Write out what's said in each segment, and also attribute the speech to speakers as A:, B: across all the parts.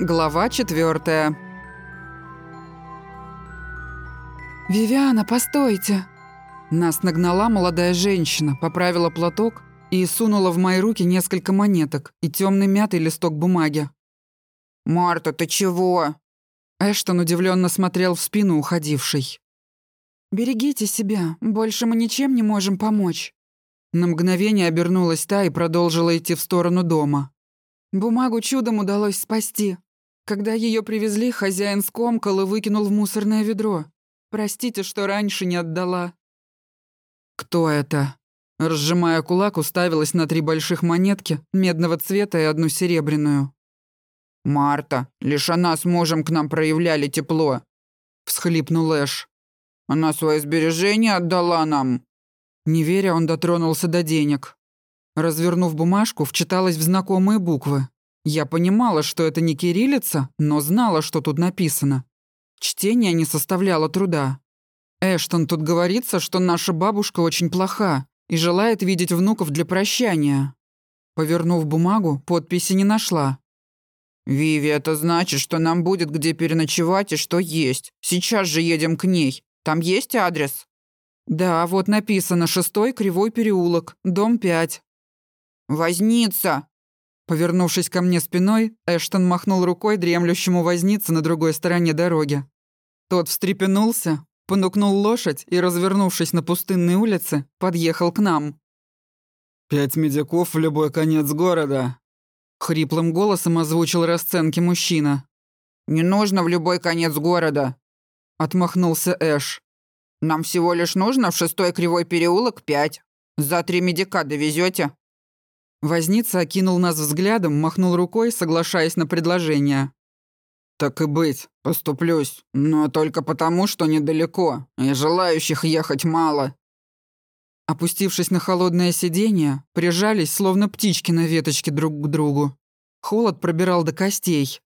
A: Глава четвертая. «Вивиана, постойте!» Нас нагнала молодая женщина, поправила платок и сунула в мои руки несколько монеток и темный мятый листок бумаги.
B: «Марта, ты чего?»
A: Эштон удивленно смотрел в спину уходившей. «Берегите себя, больше мы ничем не можем помочь». На мгновение обернулась та и продолжила идти в сторону дома. Бумагу чудом удалось спасти. Когда ее привезли, хозяин скомкал и выкинул в мусорное ведро. Простите, что раньше не отдала. «Кто это?» Разжимая кулак, уставилась на три больших монетки, медного цвета и одну серебряную.
B: «Марта, лишь она с мужем к нам проявляли тепло», — всхлипнул Эш. «Она свои сбережения отдала нам».
A: Не веря, он дотронулся до денег. Развернув бумажку, вчиталась в знакомые буквы. Я понимала, что это не кириллица, но знала, что тут написано. Чтение не составляло труда. Эштон, тут говорится, что наша бабушка очень плоха и желает видеть внуков для прощания. Повернув бумагу, подписи не нашла.
B: «Виви, это значит, что нам будет где переночевать и что есть. Сейчас же едем к ней. Там есть адрес?»
A: «Да, вот написано «Шестой Кривой переулок, дом 5».
B: «Возница!»
A: Повернувшись ко мне спиной, Эштон махнул рукой дремлющему вознице на другой стороне дороги. Тот встрепенулся, понукнул лошадь и, развернувшись на пустынной улице, подъехал к нам.
C: «Пять медиков в любой конец города»,
A: Хриплым голосом озвучил расценки мужчина.
B: «Не нужно в любой конец города», — отмахнулся Эш. «Нам всего лишь нужно в шестой кривой переулок пять. За три медика довезете?»
A: Возница окинул нас взглядом, махнул рукой, соглашаясь на предложение.
C: «Так и быть, поступлюсь, но только потому, что недалеко, и желающих ехать мало».
A: Опустившись на холодное сиденье, прижались, словно птички на веточке друг к другу. Холод пробирал до костей.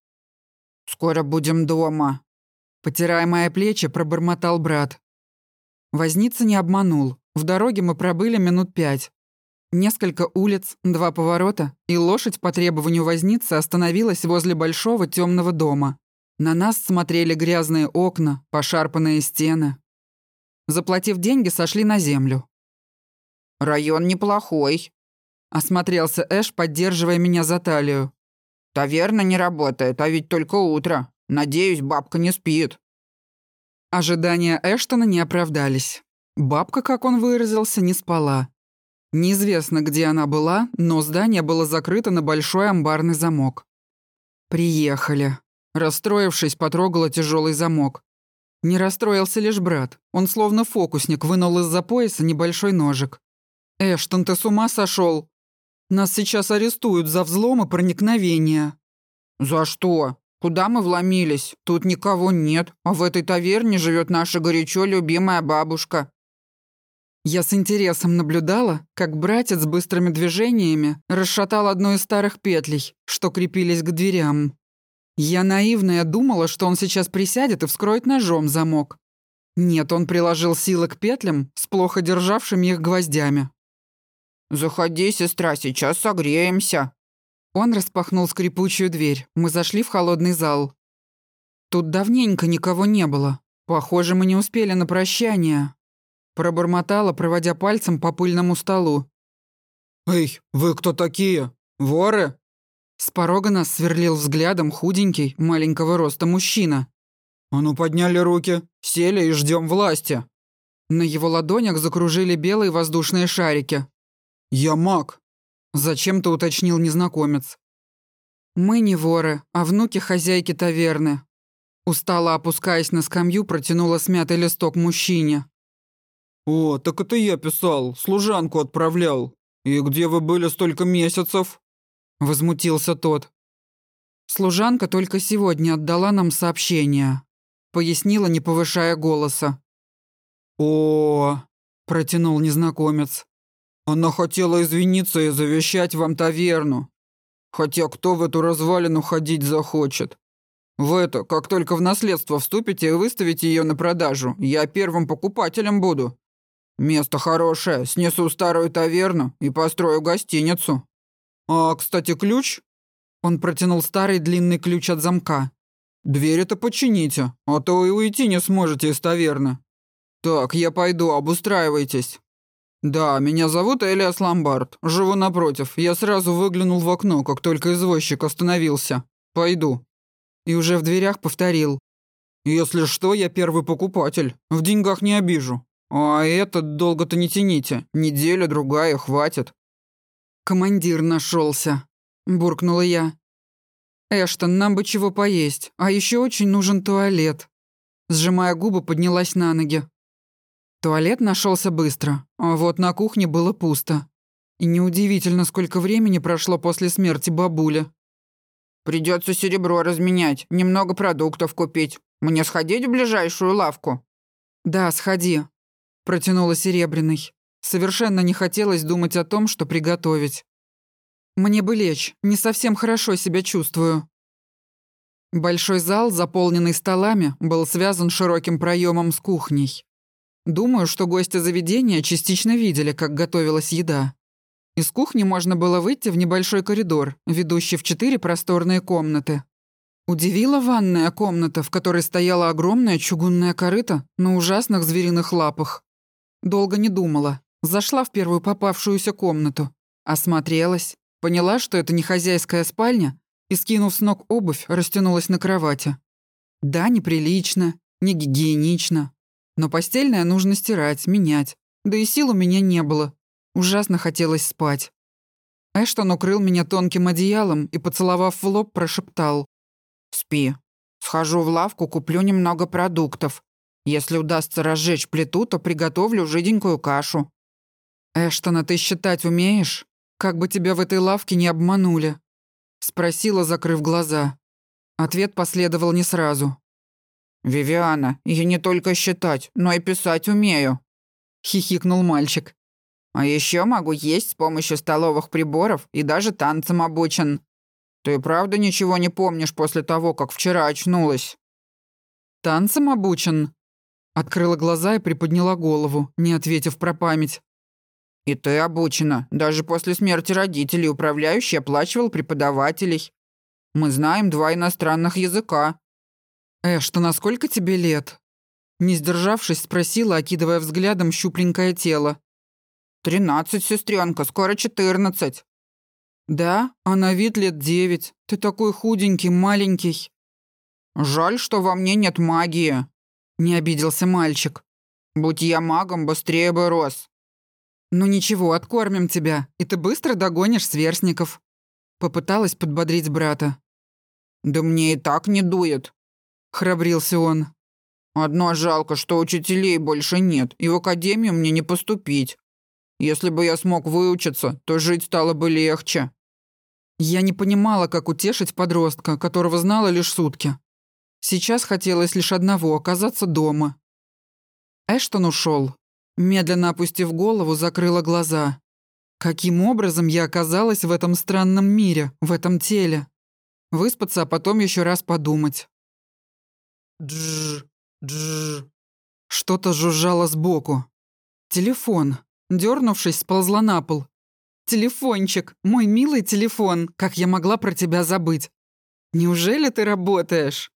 B: «Скоро будем дома», —
A: потирая мои плечи, пробормотал брат. Возница не обманул. В дороге мы пробыли минут пять. Несколько улиц, два поворота, и лошадь по требованию возницы остановилась возле большого темного дома. На нас смотрели грязные окна, пошарпанные стены. Заплатив деньги, сошли на землю.
B: «Район неплохой», —
A: осмотрелся Эш, поддерживая меня за талию.
B: «Таверна не работает, а ведь только утро. Надеюсь, бабка не спит».
A: Ожидания Эштона не оправдались. Бабка, как он выразился, не спала. Неизвестно, где она была, но здание было закрыто на большой амбарный замок. «Приехали». Расстроившись, потрогала тяжелый замок. Не расстроился лишь брат. Он словно фокусник вынул из-за пояса небольшой ножик. «Эштон, ты с ума сошел? Нас сейчас арестуют за взлом и проникновение».
B: «За что? Куда мы вломились? Тут никого нет, а в этой таверне живет наша горячо любимая бабушка».
A: Я с интересом наблюдала, как братец быстрыми движениями расшатал одну из старых петлей, что крепились к дверям. Я наивная думала, что он сейчас присядет и вскроет ножом замок. Нет, он приложил силы к петлям с плохо державшими их гвоздями.
B: «Заходи, сестра, сейчас согреемся».
A: Он распахнул скрипучую дверь. Мы зашли в холодный зал. Тут давненько никого не было. Похоже, мы не успели на прощание. Пробормотала, проводя пальцем по пыльному столу.
C: «Эй, вы кто такие? Воры?»
A: С порога нас сверлил взглядом худенький, маленького роста мужчина.
C: «А ну подняли руки, сели и ждем власти».
A: На его ладонях закружили белые воздушные шарики.
C: «Я маг», —
A: зачем-то уточнил незнакомец. «Мы не воры, а внуки хозяйки таверны». Устало опускаясь на скамью, протянула смятый листок мужчине.
C: «О, так это я писал, служанку отправлял. И где вы были столько месяцев?»
A: Возмутился тот. Служанка только сегодня отдала нам сообщение. Пояснила, не повышая голоса.
C: «О, протянул незнакомец. Она хотела извиниться и завещать вам таверну. Хотя кто в эту развалину ходить захочет? В это, как только в наследство вступите и выставите ее на продажу, я первым покупателем буду. Место хорошее, снесу старую таверну и построю гостиницу. А, кстати, ключ?
A: Он протянул старый длинный ключ от замка.
C: «Дверь-то почините, а то и уйти не сможете из таверны. Так, я пойду, обустраивайтесь». «Да, меня зовут Элиас Ломбард. Живу напротив. Я сразу выглянул в окно, как только извозчик остановился. Пойду».
A: И уже в дверях повторил.
C: «Если что, я первый покупатель. В деньгах не обижу. А этот долго-то не тяните. Неделя, другая, хватит».
A: «Командир нашелся, буркнула я. «Эштон, нам бы чего поесть, а еще очень нужен туалет». Сжимая губы, поднялась на ноги. Туалет нашелся быстро, а вот на кухне было пусто. И неудивительно, сколько времени прошло после смерти бабули.
B: Придется серебро разменять, немного продуктов купить. Мне сходить в ближайшую лавку?»
A: «Да, сходи», — протянула Серебряный. Совершенно не хотелось думать о том, что приготовить. «Мне бы лечь, не совсем хорошо себя чувствую». Большой зал, заполненный столами, был связан широким проемом с кухней. Думаю, что гости заведения частично видели, как готовилась еда. Из кухни можно было выйти в небольшой коридор, ведущий в четыре просторные комнаты. Удивила ванная комната, в которой стояла огромная чугунная корыта на ужасных звериных лапах. Долго не думала. Зашла в первую попавшуюся комнату. Осмотрелась. Поняла, что это не хозяйская спальня, и, скинув с ног обувь, растянулась на кровати. Да, неприлично, не гигиенично, но постельное нужно стирать, менять. Да и сил у меня не было. Ужасно хотелось спать. Эштон укрыл меня тонким одеялом и, поцеловав в лоб, прошептал.
B: «Спи. Схожу в лавку, куплю немного продуктов. Если удастся разжечь плиту, то приготовлю жиденькую кашу».
A: «Эштона, ты считать умеешь? Как бы тебя в этой лавке не обманули?» Спросила, закрыв глаза. Ответ последовал не сразу.
B: «Вивиана, я не только считать, но и писать умею», — хихикнул мальчик. «А еще могу есть с помощью столовых приборов и даже танцам обучен. Ты правда ничего не помнишь после того, как вчера очнулась?»
A: «Танцам обучен?» Открыла глаза и приподняла голову, не ответив про память.
B: «И ты обучена. Даже после смерти родителей управляющий оплачивал преподавателей. Мы знаем два иностранных языка,
A: «Э, что насколько тебе лет?» Не сдержавшись, спросила, окидывая взглядом щупленькое тело.
B: «Тринадцать, сестренка, скоро четырнадцать».
A: «Да? А на вид лет девять. Ты такой худенький, маленький».
B: «Жаль, что во мне нет магии», — не обиделся мальчик. «Будь я магом, быстрее бы рос».
A: «Ну ничего, откормим тебя, и ты быстро догонишь сверстников». Попыталась подбодрить брата.
B: «Да мне и так не дует», — храбрился он. «Одно жалко, что учителей больше нет, и в академию мне не поступить. Если бы я смог выучиться, то жить стало бы легче».
A: Я не понимала, как утешить подростка, которого знала лишь сутки. Сейчас хотелось лишь одного — оказаться дома. Эштон ушел. Медленно опустив голову, закрыла глаза. Каким образом я оказалась в этом странном мире, в этом теле? Выспаться, а потом еще раз подумать. Дж, дж. Что-то жужжало сбоку. Телефон. Дернувшись, сползла на пол. Телефончик, мой милый телефон, как я могла про тебя забыть? Неужели ты работаешь?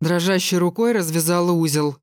A: Дрожащей рукой развязала узел.